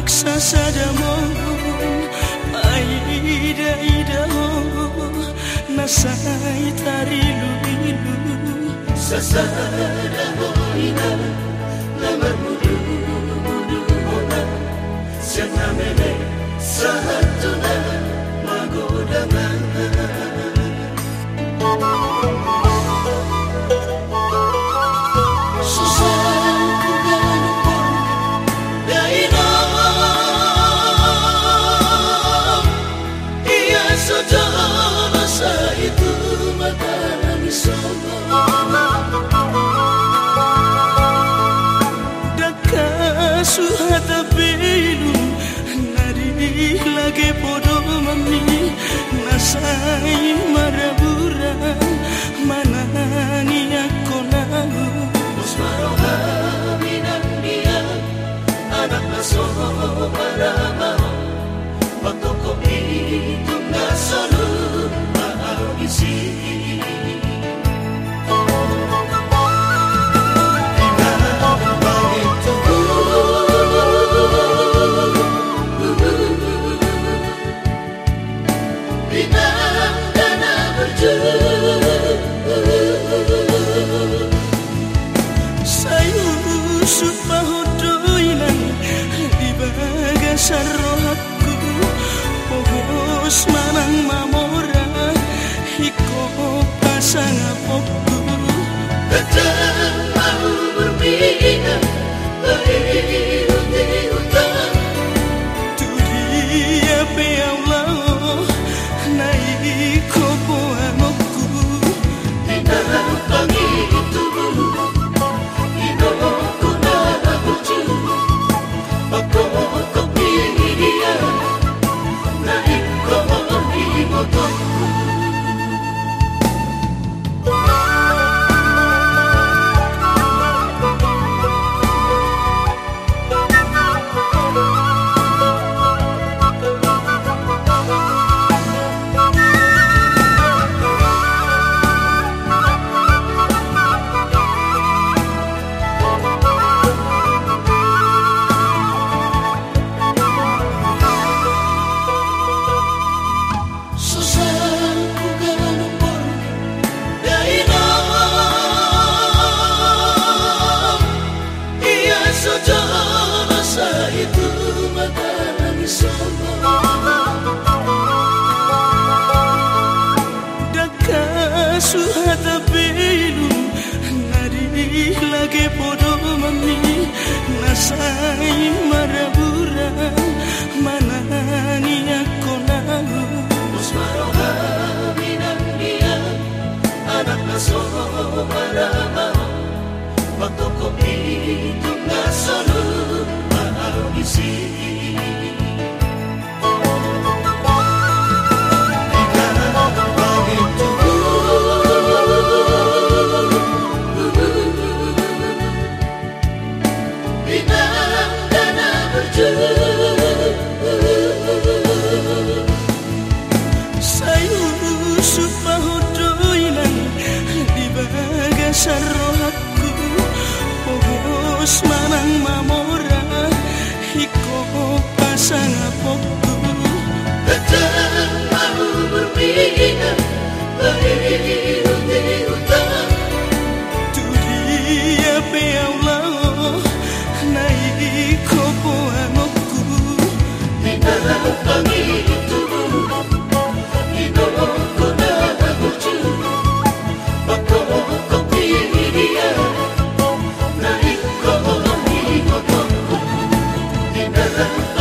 terpaksa saja mohon Aida Aida nasai tarilu bilu Sasada hoina namar mudu mudu siang Sianamele sahada syarahku Oh Usman saja masa itu mata nangis sombong suhata belu ngari lagi bodoh mami nasai sarolaku Pogos manang mamora Iko pasang apokku. Tetap mau berpindah Berhenti utang Tu dia peau Naik kopo amokku. Minta pagi itu Kızım